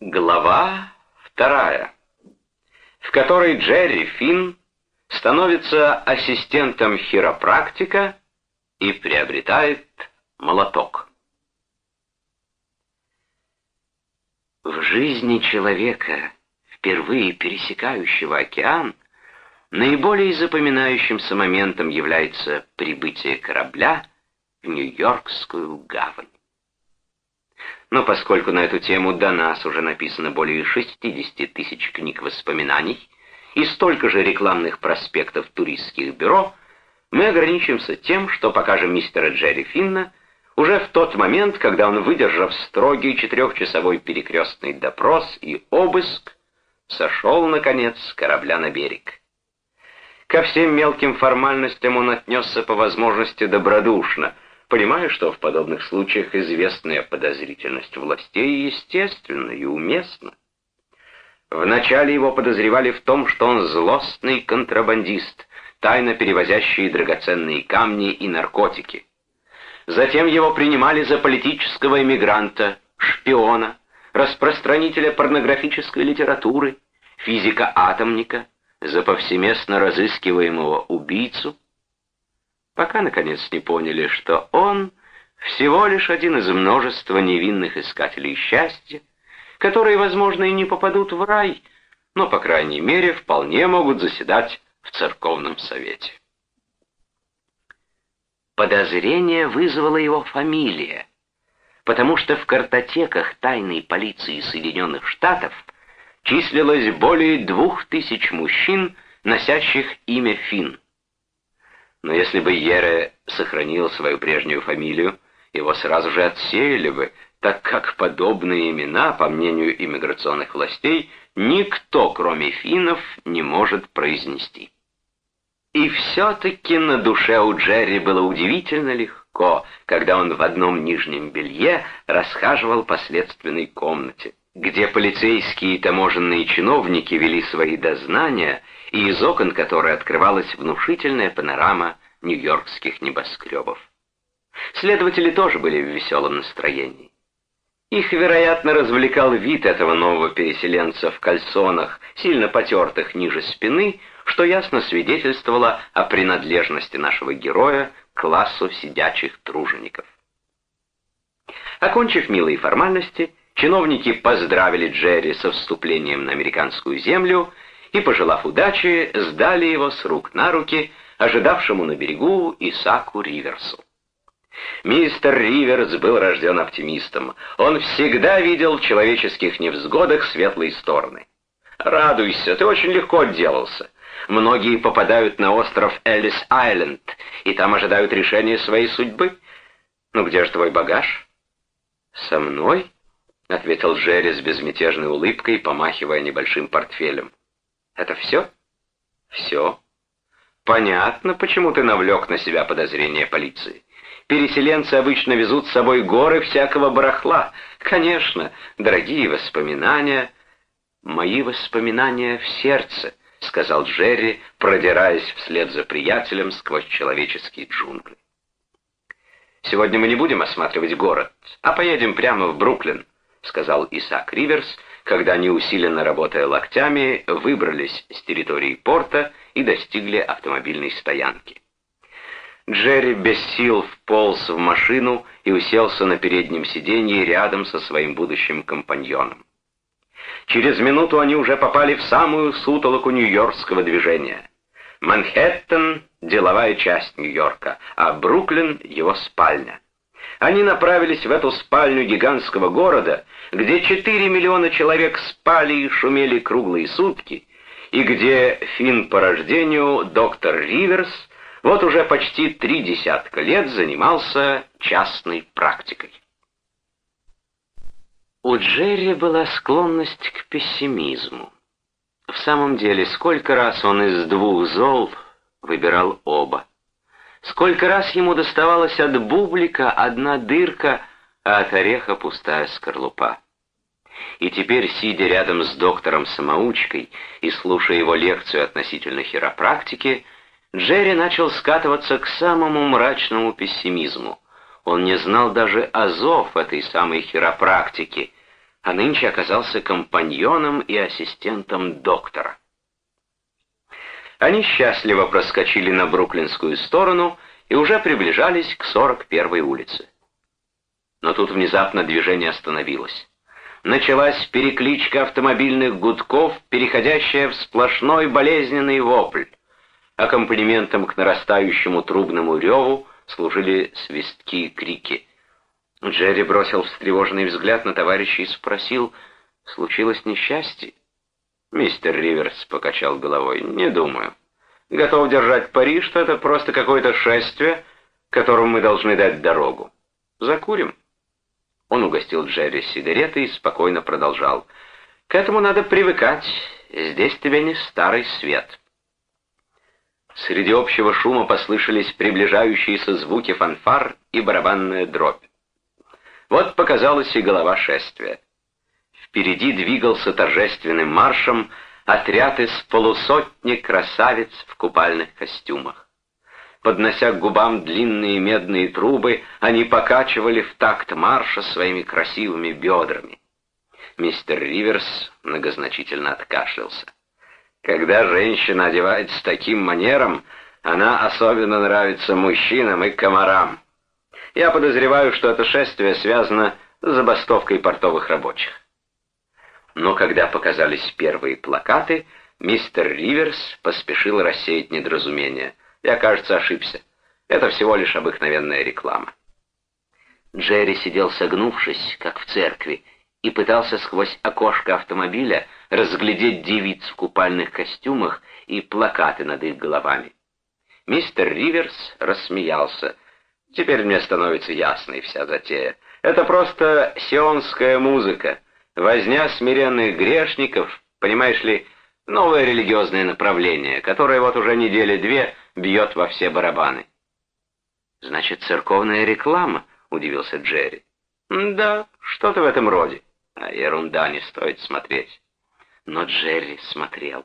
Глава вторая, в которой Джерри Финн становится ассистентом хиропрактика и приобретает молоток. В жизни человека, впервые пересекающего океан, наиболее запоминающимся моментом является прибытие корабля в Нью-Йоркскую гавань. Но поскольку на эту тему до нас уже написано более 60 тысяч книг воспоминаний и столько же рекламных проспектов туристских бюро, мы ограничимся тем, что покажем мистера Джерри Финна уже в тот момент, когда он, выдержав строгий четырехчасовой перекрестный допрос и обыск, сошел, наконец, с корабля на берег. Ко всем мелким формальностям он отнесся по возможности добродушно — понимая, что в подобных случаях известная подозрительность властей естественна и уместна. Вначале его подозревали в том, что он злостный контрабандист, тайно перевозящий драгоценные камни и наркотики. Затем его принимали за политического эмигранта, шпиона, распространителя порнографической литературы, физика-атомника, за повсеместно разыскиваемого убийцу, пока, наконец, не поняли, что он всего лишь один из множества невинных искателей счастья, которые, возможно, и не попадут в рай, но, по крайней мере, вполне могут заседать в церковном совете. Подозрение вызвала его фамилия, потому что в картотеках тайной полиции Соединенных Штатов числилось более двух тысяч мужчин, носящих имя Финн. Но если бы Ере сохранил свою прежнюю фамилию, его сразу же отсеяли бы, так как подобные имена, по мнению иммиграционных властей, никто, кроме финнов, не может произнести. И все-таки на душе у Джерри было удивительно легко, когда он в одном нижнем белье расхаживал по следственной комнате, где полицейские и таможенные чиновники вели свои дознания и из окон которой открывалась внушительная панорама нью-йоркских небоскребов. Следователи тоже были в веселом настроении. Их, вероятно, развлекал вид этого нового переселенца в кальсонах, сильно потертых ниже спины, что ясно свидетельствовало о принадлежности нашего героя к классу сидячих тружеников. Окончив милые формальности, чиновники поздравили Джерри со вступлением на американскую землю и, пожелав удачи, сдали его с рук на руки ожидавшему на берегу Исаку Риверсу. Мистер Риверс был рожден оптимистом. Он всегда видел в человеческих невзгодах светлые стороны. «Радуйся, ты очень легко отделался. Многие попадают на остров Элlis-Айленд, и там ожидают решения своей судьбы. Ну где же твой багаж?» «Со мной?» — ответил Джерри с безмятежной улыбкой, помахивая небольшим портфелем. Это все? Все. Понятно, почему ты навлек на себя подозрения полиции. Переселенцы обычно везут с собой горы всякого барахла. Конечно, дорогие воспоминания. Мои воспоминания в сердце, сказал Джерри, продираясь вслед за приятелем сквозь человеческие джунгли. Сегодня мы не будем осматривать город, а поедем прямо в Бруклин, сказал Исаак Риверс, когда они, усиленно работая локтями, выбрались с территории порта и достигли автомобильной стоянки. Джерри без сил вполз в машину и уселся на переднем сиденье рядом со своим будущим компаньоном. Через минуту они уже попали в самую сутолоку нью-йоркского движения. Манхэттен — деловая часть Нью-Йорка, а Бруклин — его спальня они направились в эту спальню гигантского города, где 4 миллиона человек спали и шумели круглые сутки, и где фин по рождению доктор Риверс вот уже почти три десятка лет занимался частной практикой. У Джерри была склонность к пессимизму. В самом деле, сколько раз он из двух зол выбирал оба. Сколько раз ему доставалось от бублика одна дырка, а от ореха пустая скорлупа. И теперь, сидя рядом с доктором-самоучкой и слушая его лекцию относительно хиропрактики, Джерри начал скатываться к самому мрачному пессимизму. Он не знал даже азов этой самой хиропрактики, а нынче оказался компаньоном и ассистентом доктора. Они счастливо проскочили на Бруклинскую сторону и уже приближались к 41-й улице. Но тут внезапно движение остановилось. Началась перекличка автомобильных гудков, переходящая в сплошной болезненный вопль. Аккомпанементом к нарастающему трубному реву служили свистки и крики. Джерри бросил встревоженный взгляд на товарища и спросил, случилось несчастье? Мистер Риверс покачал головой. «Не думаю. Готов держать пари, что это просто какое-то шествие, которому мы должны дать дорогу. Закурим?» Он угостил Джерри сигареты и спокойно продолжал. «К этому надо привыкать. Здесь тебе не старый свет». Среди общего шума послышались приближающиеся звуки фанфар и барабанная дробь. Вот показалась и голова шествия. Впереди двигался торжественным маршем отряд из полусотни красавиц в купальных костюмах. Поднося к губам длинные медные трубы, они покачивали в такт марша своими красивыми бедрами. Мистер Риверс многозначительно откашлялся. Когда женщина одевается таким манером, она особенно нравится мужчинам и комарам. Я подозреваю, что это шествие связано с забастовкой портовых рабочих. Но когда показались первые плакаты, мистер Риверс поспешил рассеять недоразумение. Я, кажется, ошибся. Это всего лишь обыкновенная реклама. Джерри сидел согнувшись, как в церкви, и пытался сквозь окошко автомобиля разглядеть девиц в купальных костюмах и плакаты над их головами. Мистер Риверс рассмеялся. «Теперь мне становится ясной вся затея. Это просто сионская музыка. Возня смиренных грешников, понимаешь ли, новое религиозное направление, которое вот уже недели две бьет во все барабаны. «Значит, церковная реклама?» — удивился Джерри. «Да, что-то в этом роде. А ерунда, не стоит смотреть». Но Джерри смотрел.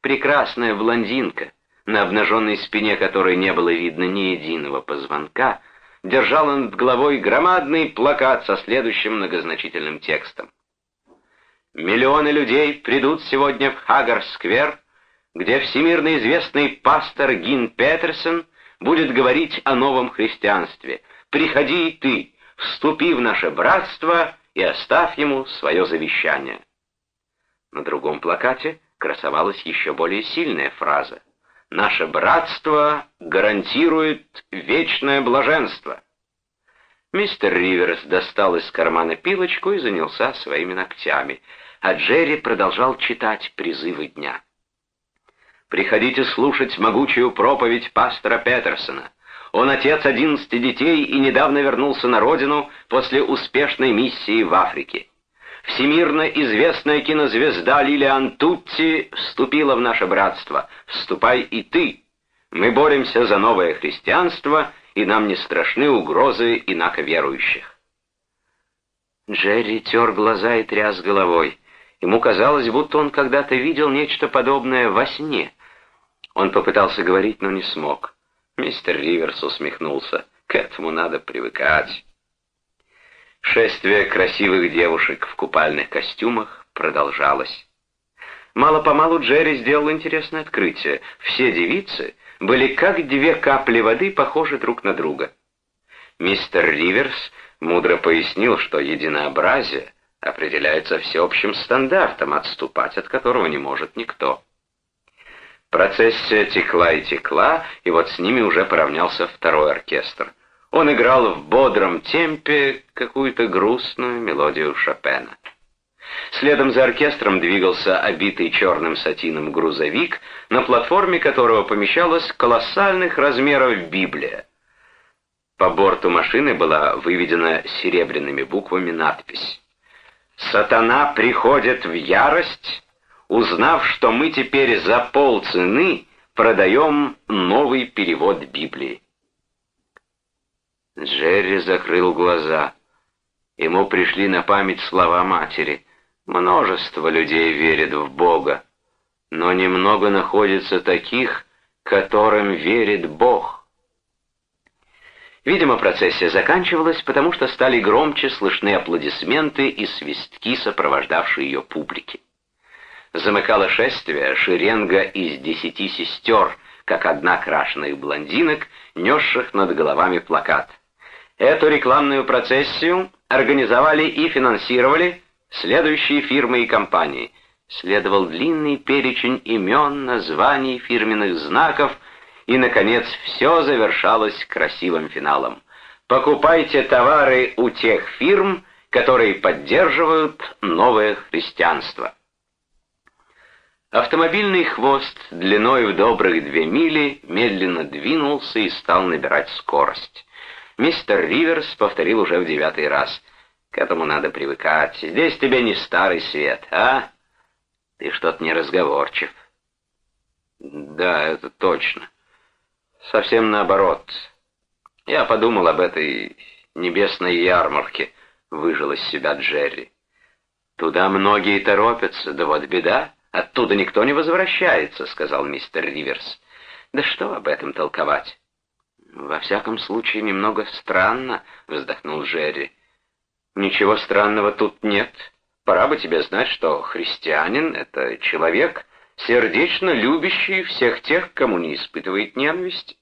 Прекрасная блондинка, на обнаженной спине которой не было видно ни единого позвонка, держала над головой громадный плакат со следующим многозначительным текстом. «Миллионы людей придут сегодня в Хагар-сквер, где всемирно известный пастор Гин Петерсон будет говорить о новом христианстве. Приходи и ты, вступи в наше братство и оставь ему свое завещание». На другом плакате красовалась еще более сильная фраза. «Наше братство гарантирует вечное блаженство». Мистер Риверс достал из кармана пилочку и занялся своими ногтями, а Джерри продолжал читать призывы дня. «Приходите слушать могучую проповедь пастора Петерсона. Он отец одиннадцати детей и недавно вернулся на родину после успешной миссии в Африке. Всемирно известная кинозвезда Лилиан Тутти вступила в наше братство. Вступай и ты. Мы боремся за новое христианство и нам не страшны угрозы инаковерующих. Джерри тер глаза и тряс головой. Ему казалось, будто он когда-то видел нечто подобное во сне. Он попытался говорить, но не смог. Мистер Риверс усмехнулся. К этому надо привыкать. Шествие красивых девушек в купальных костюмах продолжалось. Мало-помалу Джерри сделал интересное открытие. Все девицы были как две капли воды похожи друг на друга. Мистер Риверс мудро пояснил, что единообразие определяется всеобщим стандартом, отступать от которого не может никто. Процессия текла и текла, и вот с ними уже поравнялся второй оркестр. Он играл в бодром темпе какую-то грустную мелодию Шопена. Следом за оркестром двигался обитый черным сатином грузовик, на платформе которого помещалась колоссальных размеров Библия. По борту машины была выведена серебряными буквами надпись «Сатана приходит в ярость, узнав, что мы теперь за полцены продаем новый перевод Библии». Джерри закрыл глаза. Ему пришли на память слова матери. Множество людей верит в Бога, но немного находится таких, которым верит Бог. Видимо, процессия заканчивалась, потому что стали громче слышны аплодисменты и свистки, сопровождавшие ее публики. Замыкала шествие шеренга из десяти сестер, как одна крашеных блондинок, несших над головами плакат. Эту рекламную процессию организовали и финансировали следующие фирмы и компании. Следовал длинный перечень имен, названий, фирменных знаков — и, наконец, все завершалось красивым финалом. Покупайте товары у тех фирм, которые поддерживают новое христианство. Автомобильный хвост длиной в добрых две мили медленно двинулся и стал набирать скорость. Мистер Риверс повторил уже в девятый раз. К этому надо привыкать. Здесь тебе не старый свет, а? Ты что-то неразговорчив. Да, это точно. Совсем наоборот. Я подумал об этой небесной ярмарке, выжил из себя Джерри. Туда многие торопятся, да вот беда. Оттуда никто не возвращается, сказал мистер Риверс. Да что об этом толковать? Во всяком случае, немного странно, вздохнул Джерри. Ничего странного тут нет. Пора бы тебе знать, что христианин — это человек, сердечно любящий всех тех, кому не испытывает ненависти.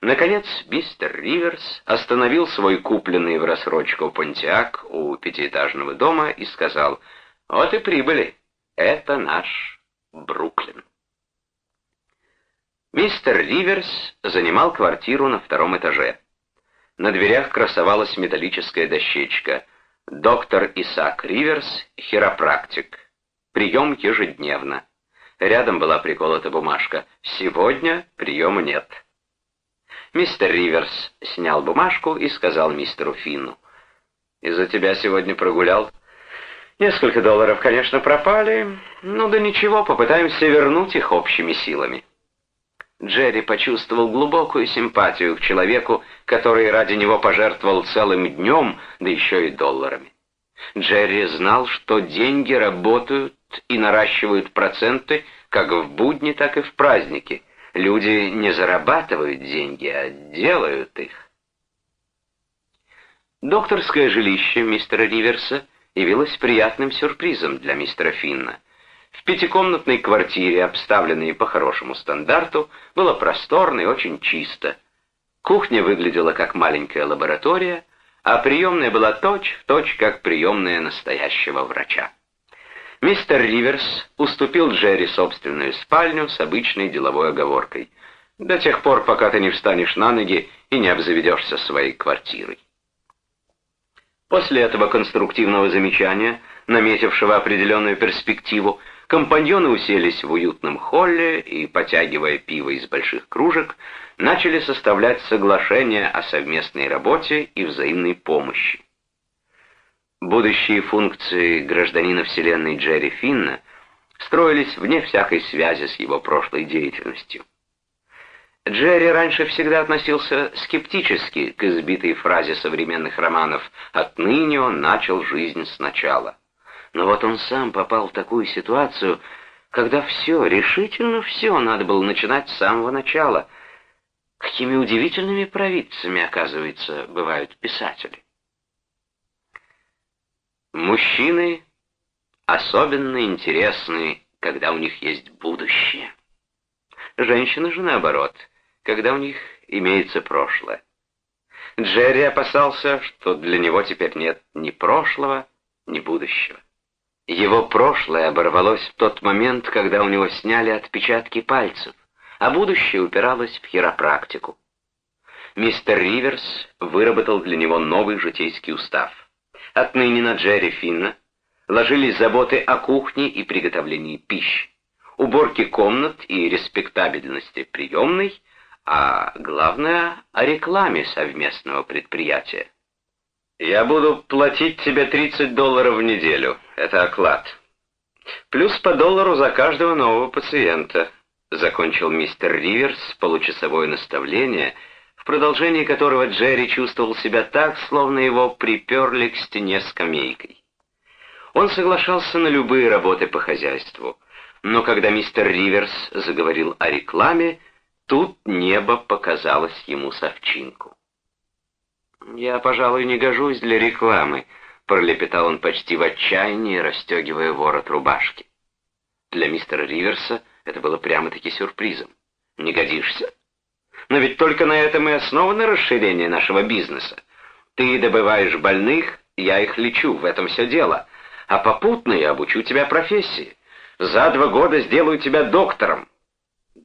Наконец, мистер Риверс остановил свой купленный в рассрочку понтиак у пятиэтажного дома и сказал, «Вот и прибыли. Это наш Бруклин». Мистер Риверс занимал квартиру на втором этаже. На дверях красовалась металлическая дощечка «Доктор Исаак Риверс, хиропрактик. Прием ежедневно». Рядом была приколота бумажка «Сегодня приема нет». Мистер Риверс снял бумажку и сказал мистеру Финну. «Из-за тебя сегодня прогулял. Несколько долларов, конечно, пропали. Ну да ничего, попытаемся вернуть их общими силами». Джерри почувствовал глубокую симпатию к человеку, который ради него пожертвовал целым днем, да еще и долларами. Джерри знал, что деньги работают и наращивают проценты как в будни, так и в праздники. Люди не зарабатывают деньги, а делают их. Докторское жилище мистера Риверса явилось приятным сюрпризом для мистера Финна. В пятикомнатной квартире, обставленной по хорошему стандарту, было просторно и очень чисто. Кухня выглядела как маленькая лаборатория, а приемная была точь-в-точь, точь, как приемная настоящего врача. Мистер Риверс уступил Джерри собственную спальню с обычной деловой оговоркой. До тех пор, пока ты не встанешь на ноги и не обзаведешься своей квартирой. После этого конструктивного замечания, наметившего определенную перспективу, компаньоны уселись в уютном холле и, потягивая пиво из больших кружек, начали составлять соглашение о совместной работе и взаимной помощи. Будущие функции гражданина Вселенной Джерри Финна строились вне всякой связи с его прошлой деятельностью. Джерри раньше всегда относился скептически к избитой фразе современных романов «отныне он начал жизнь сначала». Но вот он сам попал в такую ситуацию, когда все, решительно все надо было начинать с самого начала. Какими удивительными провидцами, оказывается, бывают писатели. Мужчины особенно интересны, когда у них есть будущее. Женщины же наоборот, когда у них имеется прошлое. Джерри опасался, что для него теперь нет ни прошлого, ни будущего. Его прошлое оборвалось в тот момент, когда у него сняли отпечатки пальцев, а будущее упиралось в хиропрактику. Мистер Риверс выработал для него новый житейский устав. Отныне на Джерри Финна ложились заботы о кухне и приготовлении пищи, уборке комнат и респектабельности приемной, а главное — о рекламе совместного предприятия. «Я буду платить тебе 30 долларов в неделю. Это оклад. Плюс по доллару за каждого нового пациента», — закончил мистер Риверс получасовое наставление — в продолжении которого Джерри чувствовал себя так, словно его приперли к стене скамейкой. Он соглашался на любые работы по хозяйству, но когда мистер Риверс заговорил о рекламе, тут небо показалось ему совчинку. «Я, пожалуй, не гожусь для рекламы», — пролепетал он почти в отчаянии, расстегивая ворот рубашки. Для мистера Риверса это было прямо-таки сюрпризом. «Не годишься? Но ведь только на этом и основано расширение нашего бизнеса. Ты добываешь больных, я их лечу, в этом все дело. А попутно я обучу тебя профессии. За два года сделаю тебя доктором».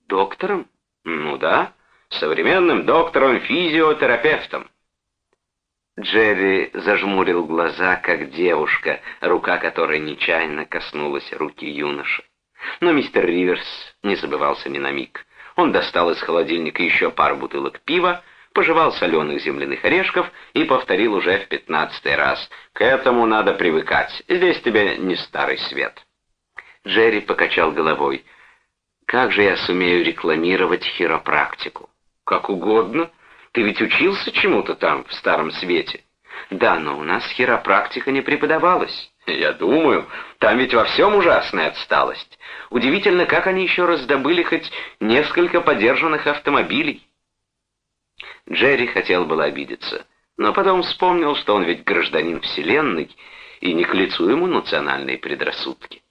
«Доктором? Ну да, современным доктором-физиотерапевтом». Джерри зажмурил глаза, как девушка, рука которой нечаянно коснулась руки юноши. Но мистер Риверс не забывался ни на миг. Он достал из холодильника еще пару бутылок пива, пожевал соленых земляных орешков и повторил уже в пятнадцатый раз. «К этому надо привыкать. Здесь тебе не старый свет». Джерри покачал головой. «Как же я сумею рекламировать хиропрактику?» «Как угодно. Ты ведь учился чему-то там, в Старом Свете?» «Да, но у нас хиропрактика не преподавалась». «Я думаю, там ведь во всем ужасная отсталость. Удивительно, как они еще раздобыли хоть несколько подержанных автомобилей». Джерри хотел было обидеться, но потом вспомнил, что он ведь гражданин Вселенной, и не к лицу ему национальные предрассудки.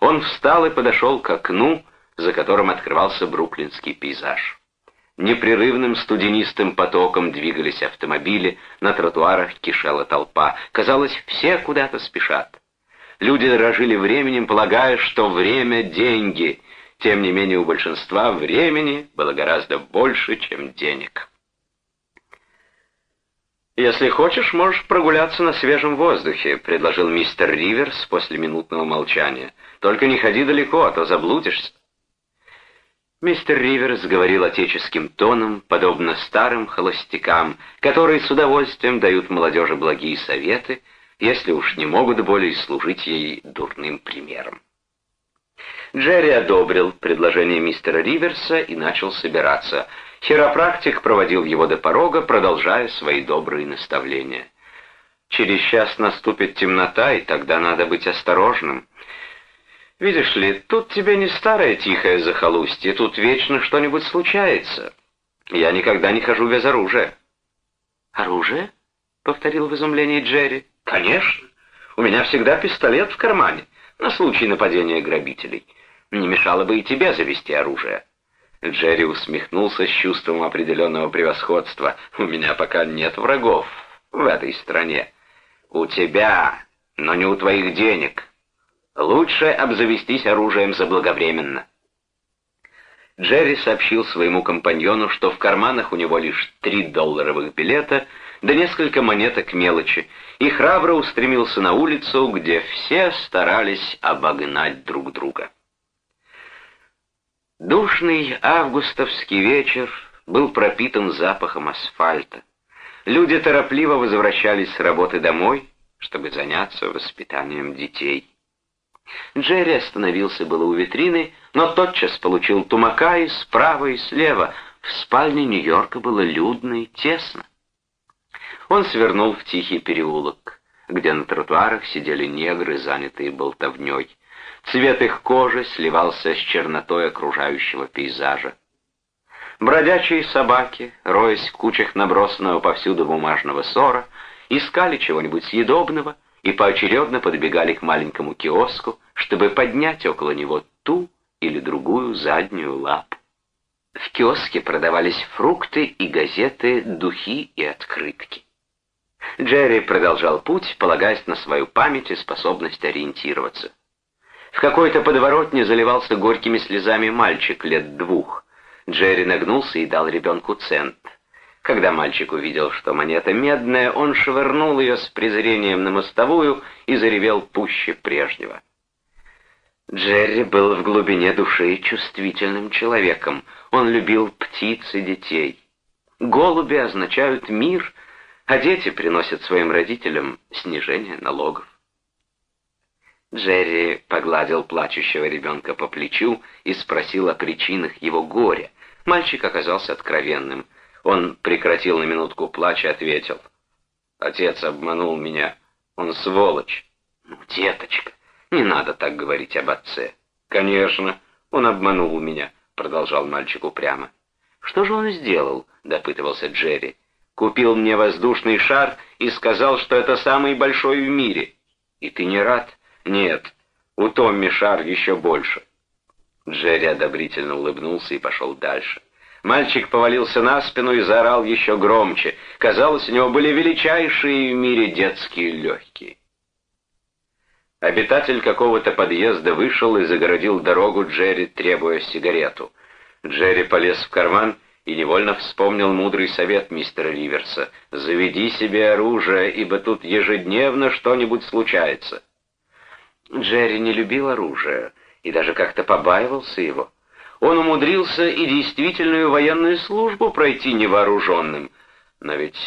Он встал и подошел к окну, за которым открывался бруклинский пейзаж. Непрерывным студенистым потоком двигались автомобили, на тротуарах кишела толпа. Казалось, все куда-то спешат. Люди дорожили временем, полагая, что время — деньги. Тем не менее, у большинства времени было гораздо больше, чем денег. «Если хочешь, можешь прогуляться на свежем воздухе», — предложил мистер Риверс после минутного молчания. «Только не ходи далеко, а то заблудишься». Мистер Риверс говорил отеческим тоном, подобно старым холостякам, которые с удовольствием дают молодежи благие советы, если уж не могут более служить ей дурным примером. Джерри одобрил предложение мистера Риверса и начал собираться. Хиропрактик проводил его до порога, продолжая свои добрые наставления. «Через час наступит темнота, и тогда надо быть осторожным. Видишь ли, тут тебе не старое тихое захолустье, тут вечно что-нибудь случается. Я никогда не хожу без оружия». «Оружие?» — повторил в изумлении Джерри. «Конечно. У меня всегда пистолет в кармане, на случай нападения грабителей. Не мешало бы и тебе завести оружие». Джерри усмехнулся с чувством определенного превосходства. «У меня пока нет врагов в этой стране. У тебя, но не у твоих денег. Лучше обзавестись оружием заблаговременно. Джерри сообщил своему компаньону, что в карманах у него лишь три долларовых билета, да несколько монеток мелочи, и храбро устремился на улицу, где все старались обогнать друг друга. Душный августовский вечер был пропитан запахом асфальта. Люди торопливо возвращались с работы домой, чтобы заняться воспитанием детей. Джерри остановился было у витрины, но тотчас получил тумака и справа, и слева. В спальне Нью-Йорка было людно и тесно. Он свернул в тихий переулок, где на тротуарах сидели негры, занятые болтовней. Цвет их кожи сливался с чернотой окружающего пейзажа. Бродячие собаки, роясь в кучах набросанного повсюду бумажного ссора, искали чего-нибудь съедобного — и поочередно подбегали к маленькому киоску, чтобы поднять около него ту или другую заднюю лапу. В киоске продавались фрукты и газеты, духи и открытки. Джерри продолжал путь, полагаясь на свою память и способность ориентироваться. В какой-то подворотне заливался горькими слезами мальчик лет двух. Джерри нагнулся и дал ребенку цент. Когда мальчик увидел, что монета медная, он швырнул ее с презрением на мостовую и заревел пуще прежнего. Джерри был в глубине души чувствительным человеком. Он любил птиц и детей. Голуби означают мир, а дети приносят своим родителям снижение налогов. Джерри погладил плачущего ребенка по плечу и спросил о причинах его горя. Мальчик оказался откровенным — он прекратил на минутку плач и ответил. «Отец обманул меня. Он сволочь». «Ну, деточка, не надо так говорить об отце». «Конечно, он обманул меня», — продолжал мальчик упрямо. «Что же он сделал?» — допытывался Джерри. Купил мне воздушный шар и сказал, что это самый большой в мире. И ты не рад? Нет. У Томми шар еще больше. Джерри одобрительно улыбнулся и пошел дальше. Мальчик повалился на спину и заорал еще громче. Казалось, у него были величайшие в мире детские легкие. Обитатель какого-то подъезда вышел и загородил дорогу Джерри, требуя сигарету. Джерри полез в карман и невольно вспомнил мудрый совет мистера Риверса. «Заведи себе оружие, ибо тут ежедневно что-нибудь случается». Джерри не любил оружие и даже как-то побаивался его. Он умудрился и действительную военную службу пройти невооруженным. Но ведь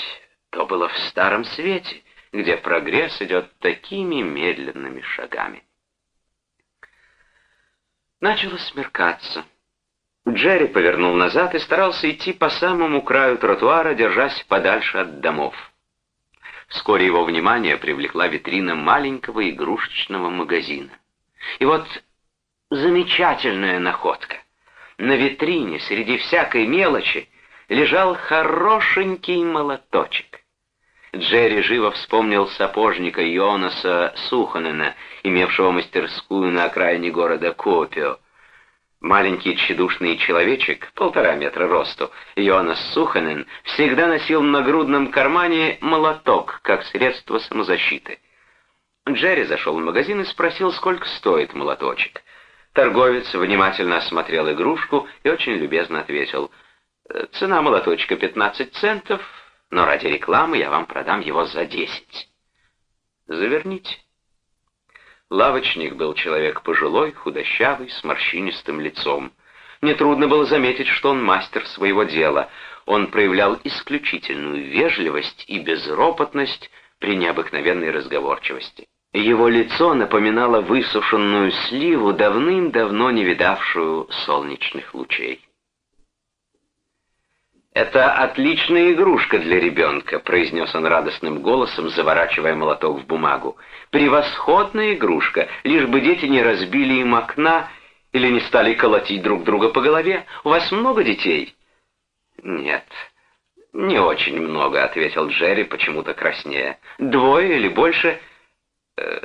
то было в Старом Свете, где прогресс идет такими медленными шагами. Начало смеркаться. Джерри повернул назад и старался идти по самому краю тротуара, держась подальше от домов. Вскоре его внимание привлекла витрина маленького игрушечного магазина. И вот замечательная находка. На витрине среди всякой мелочи лежал хорошенький молоточек. Джерри живо вспомнил сапожника Йонаса Суханена, имевшего мастерскую на окраине города Копио. Маленький тщедушный человечек, полтора метра росту, Йонас Суханен, всегда носил в нагрудном кармане молоток, как средство самозащиты. Джерри зашел в магазин и спросил, сколько стоит молоточек. Торговец внимательно осмотрел игрушку и очень любезно ответил, «Цена молоточка 15 центов, но ради рекламы я вам продам его за 10». «Заверните». Лавочник был человек пожилой, худощавый, с морщинистым лицом. Нетрудно было заметить, что он мастер своего дела. Он проявлял исключительную вежливость и безропотность при необыкновенной разговорчивости. Его лицо напоминало высушенную сливу, давным-давно не видавшую солнечных лучей. «Это отличная игрушка для ребенка», — произнес он радостным голосом, заворачивая молоток в бумагу. «Превосходная игрушка, лишь бы дети не разбили им окна или не стали колотить друг друга по голове. У вас много детей?» «Нет, не очень много», — ответил Джерри, почему-то краснея. «Двое или больше?» Э,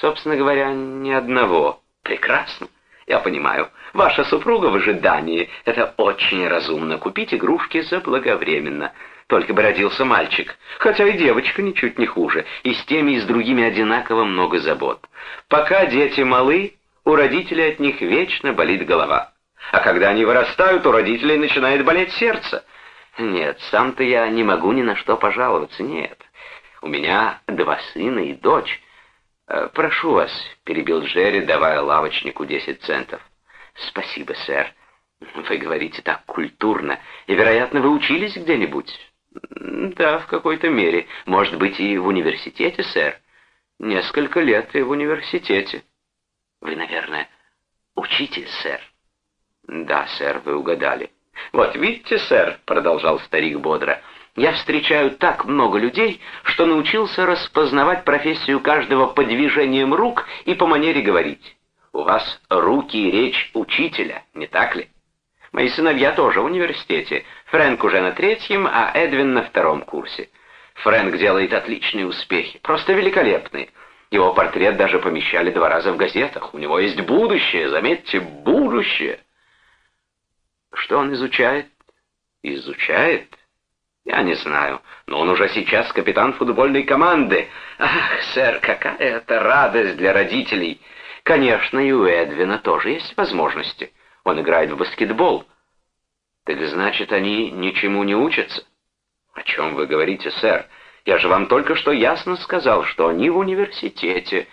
«Собственно говоря, ни одного. Прекрасно. Я понимаю, ваша супруга в ожидании. Это очень разумно. Купить игрушки заблаговременно. Только бы родился мальчик. Хотя и девочка ничуть не хуже. И с теми, и с другими одинаково много забот. Пока дети малы, у родителей от них вечно болит голова. А когда они вырастают, у родителей начинает болеть сердце. Нет, сам-то я не могу ни на что пожаловаться, нет. У меня два сына и дочь. Э, «Прошу вас», — перебил Джерри, давая лавочнику десять центов. «Спасибо, сэр. Вы говорите так культурно, и, вероятно, вы учились где-нибудь?» «Да, в какой-то мере. Может быть, и в университете, сэр?» «Несколько лет и в университете». «Вы, наверное, учитесь, сэр?» «Да, сэр, вы угадали». «Вот видите, сэр», — продолжал старик бодро, — я встречаю так много людей, что научился распознавать профессию каждого по движениям рук и по манере говорить. У вас руки и речь учителя, не так ли? Мои сыновья тоже в университете. Фрэнк уже на третьем, а Эдвин на втором курсе. Фрэнк делает отличные успехи, просто великолепные. Его портрет даже помещали два раза в газетах. У него есть будущее, заметьте, будущее. Что он изучает? Изучает? Я не знаю, но он уже сейчас капитан футбольной команды. Ах, сэр, какая это радость для родителей. Конечно, и у Эдвина тоже есть возможности. Он играет в баскетбол. Так значит, они ничему не учатся? О чем вы говорите, сэр? Я же вам только что ясно сказал, что они в университете.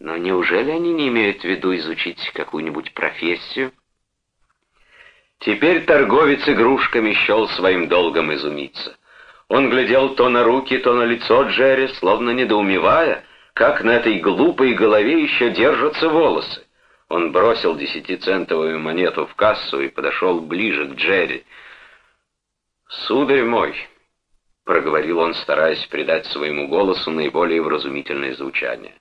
Но неужели они не имеют в виду изучить какую-нибудь профессию? Теперь торговец игрушками счел своим долгом изумиться. Он глядел то на руки, то на лицо Джерри, словно недоумевая, как на этой глупой голове еще держатся волосы. Он бросил десятицентовую монету в кассу и подошел ближе к Джерри. «Сударь мой», — проговорил он, стараясь придать своему голосу наиболее вразумительное звучание,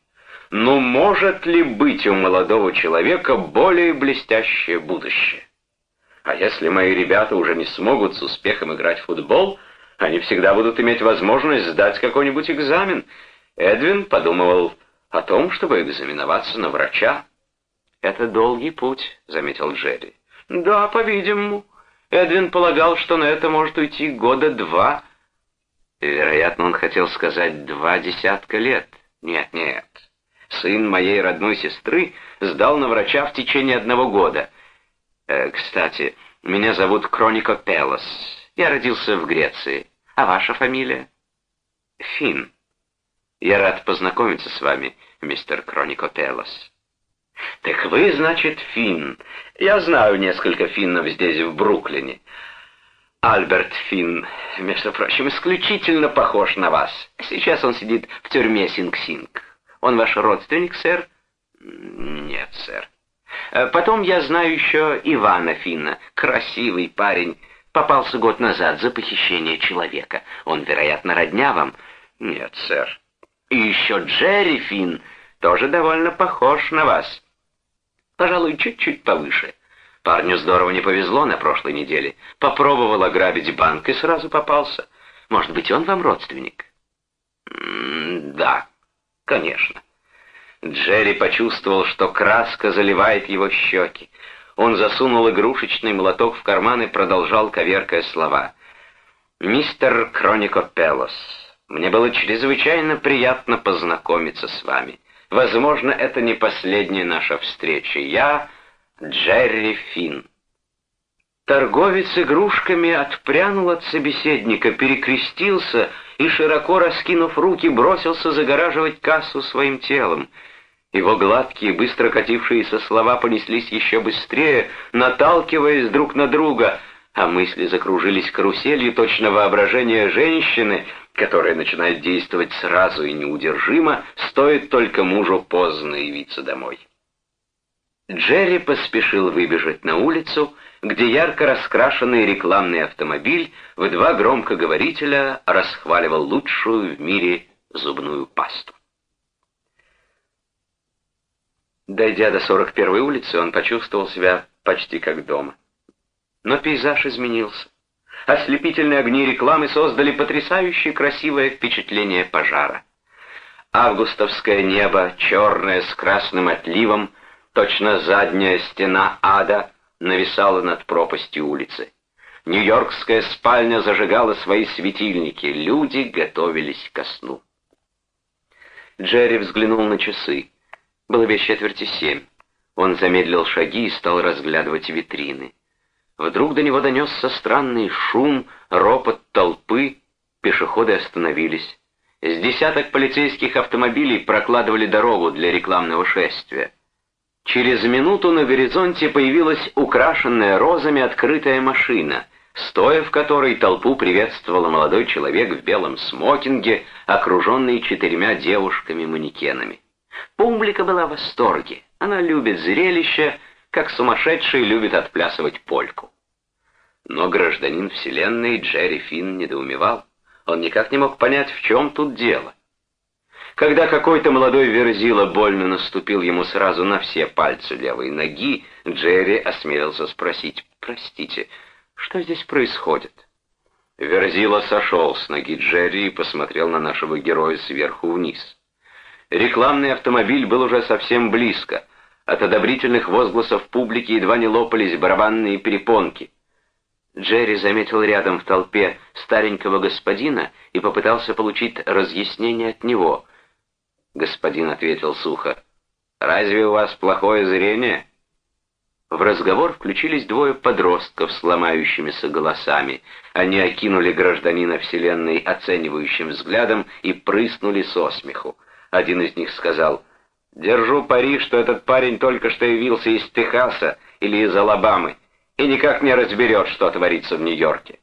«ну может ли быть у молодого человека более блестящее будущее?» А если мои ребята уже не смогут с успехом играть в футбол, Они всегда будут иметь возможность сдать какой-нибудь экзамен. Эдвин подумывал о том, чтобы экзаменоваться на врача. «Это долгий путь», — заметил Джерри. «Да, по-видимому. Эдвин полагал, что на это может уйти года два». Вероятно, он хотел сказать «два десятка лет». Нет, нет. Сын моей родной сестры сдал на врача в течение одного года. Э, кстати, меня зовут Кронико Пелос. Я родился в Греции. А ваша фамилия? Фин. Я рад познакомиться с вами, мистер Кронико Пелос. Так вы, значит, Фин. Я знаю несколько финнов здесь, в Бруклине. Альберт Фин, между прочим, исключительно похож на вас. Сейчас он сидит в тюрьме Синг-Синг. Он ваш родственник, сэр? Нет, сэр. Э, потом я знаю еще Ивана Финна, красивый парень. Попался год назад за похищение человека. Он, вероятно, родня вам? Нет, сэр. И еще Джерри Финн тоже довольно похож на вас. Пожалуй, чуть-чуть повыше. Парню здорово не повезло на прошлой неделе. Попробовал ограбить банк и сразу попался. Может быть, он вам родственник? М -м да, конечно. Джерри почувствовал, что краска заливает его щеки. Он засунул игрушечный молоток в карман и продолжал, коверкая слова. «Мистер Кронико Пелос, мне было чрезвычайно приятно познакомиться с вами. Возможно, это не последняя наша встреча. Я Джерри Финн». Торговец игрушками отпрянул от собеседника, перекрестился и, широко раскинув руки, бросился загораживать кассу своим телом — его гладкие, быстро катившиеся слова понеслись еще быстрее, наталкиваясь друг на друга, а мысли закружились каруселью точно воображения женщины, которая начинает действовать сразу и неудержимо, стоит только мужу поздно явиться домой. Джерри поспешил выбежать на улицу, где ярко раскрашенный рекламный автомобиль в два громкоговорителя расхваливал лучшую в мире зубную пасту. Дойдя до 41-й улицы, он почувствовал себя почти как дома. Но пейзаж изменился. Ослепительные огни рекламы создали потрясающе красивое впечатление пожара. Августовское небо, черное с красным отливом, точно задняя стена ада, нависала над пропастью улицы. Нью-Йоркская спальня зажигала свои светильники, люди готовились ко сну. Джерри взглянул на часы. Было без четверти семь. Он замедлил шаги и стал разглядывать витрины. Вдруг до него донесся странный шум, ропот толпы. Пешеходы остановились. С десяток полицейских автомобилей прокладывали дорогу для рекламного шествия. Через минуту на горизонте появилась украшенная розами открытая машина, стоя в которой толпу приветствовал молодой человек в белом смокинге, окруженный четырьмя девушками-манекенами. Публика была в восторге. Она любит зрелище, как сумасшедший любит отплясывать польку. Но гражданин Вселенной Джерри Финн недоумевал. Он никак не мог понять, в чем тут дело. Когда какой-то молодой верзила больно наступил ему сразу на все пальцы левой ноги, Джерри осмелился спросить, «Простите, что здесь происходит?» Верзила сошел с ноги Джерри и посмотрел на нашего героя сверху вниз. Рекламный автомобиль был уже совсем близко. От одобрительных возгласов публики едва не лопались барабанные перепонки. Джерри заметил рядом в толпе старенького господина и попытался получить разъяснение от него. Господин ответил сухо, «Разве у вас плохое зрение?» В разговор включились двое подростков с ломающимися голосами. Они окинули гражданина Вселенной оценивающим взглядом и прыснули со смеху. Один из них сказал, «Держу пари, что этот парень только что явился из Техаса или из Алабамы и никак не разберет, что творится в Нью-Йорке».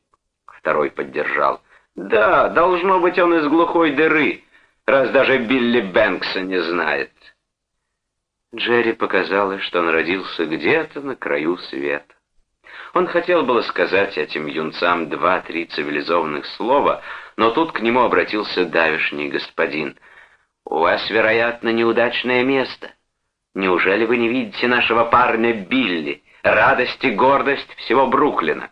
Второй поддержал, «Да, должно быть он из глухой дыры, раз даже Билли Бэнкса не знает». Джерри показалось, что он родился где-то на краю света. Он хотел было сказать этим юнцам два-три цивилизованных слова, но тут к нему обратился давишний господин — у вас, вероятно, неудачное место. Неужели вы не видите нашего парня Билли, радость и гордость всего Бруклина?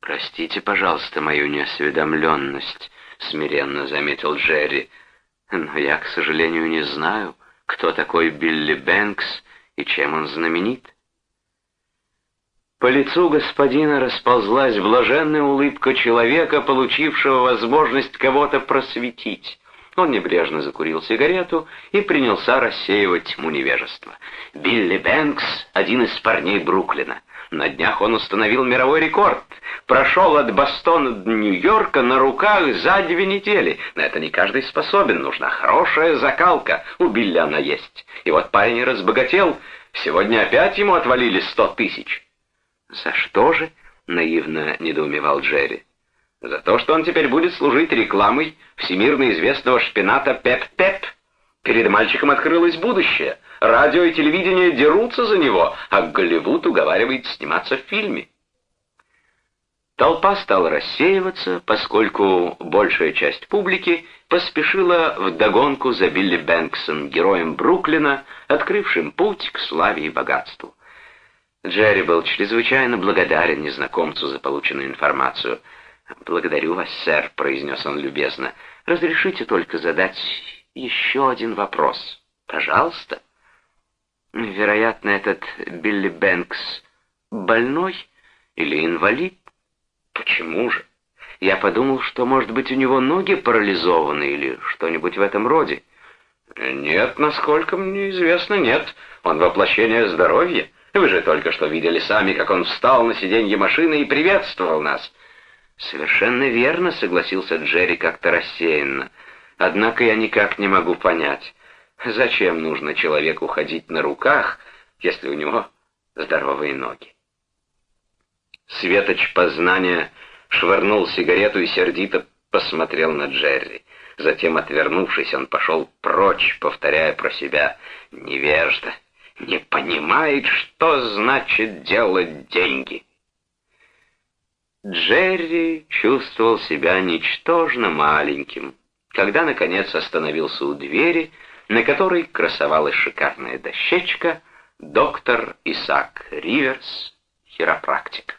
«Простите, пожалуйста, мою неосведомленность», — смиренно заметил Джерри. «Но я, к сожалению, не знаю, кто такой Билли Бэнкс и чем он знаменит». По лицу господина расползлась блаженная улыбка человека, получившего возможность кого-то просветить. Он небрежно закурил сигарету и принялся рассеивать тьму невежества. Билли Бэнкс — один из парней Бруклина. На днях он установил мировой рекорд. Прошел от Бостона до Нью-Йорка на руках за две недели. На это не каждый способен. Нужна хорошая закалка. У Билли она есть. И вот парень разбогател. Сегодня опять ему отвалили сто тысяч. «За что же?» — наивно недоумевал Джерри. «За то, что он теперь будет служить рекламой всемирно известного шпината Пеп-Пеп. Перед мальчиком открылось будущее. Радио и телевидение дерутся за него, а Голливуд уговаривает сниматься в фильме». Толпа стала рассеиваться, поскольку большая часть публики поспешила в догонку за Билли Бэнксом, героем Бруклина, открывшим путь к славе и богатству. Джерри был чрезвычайно благодарен незнакомцу за полученную информацию. «Благодарю вас, сэр», — произнес он любезно. «Разрешите только задать еще один вопрос. Пожалуйста». «Вероятно, этот Билли Бэнкс больной или инвалид?» «Почему же?» «Я подумал, что, может быть, у него ноги парализованы или что-нибудь в этом роде». «Нет, насколько мне известно, нет. Он воплощение здоровья». Вы же только что видели сами, как он встал на сиденье машины и приветствовал нас». «Совершенно верно», — согласился Джерри как-то рассеянно. «Однако я никак не могу понять, зачем нужно человеку ходить на руках, если у него здоровые ноги?» Светоч познания швырнул сигарету и сердито посмотрел на Джерри. Затем, отвернувшись, он пошел прочь, повторяя про себя «невежда» не понимает, что значит делать деньги. Джерри чувствовал себя ничтожно маленьким, когда, наконец, остановился у двери, на которой красовалась шикарная дощечка «Доктор Исаак Риверс, хиропрактик».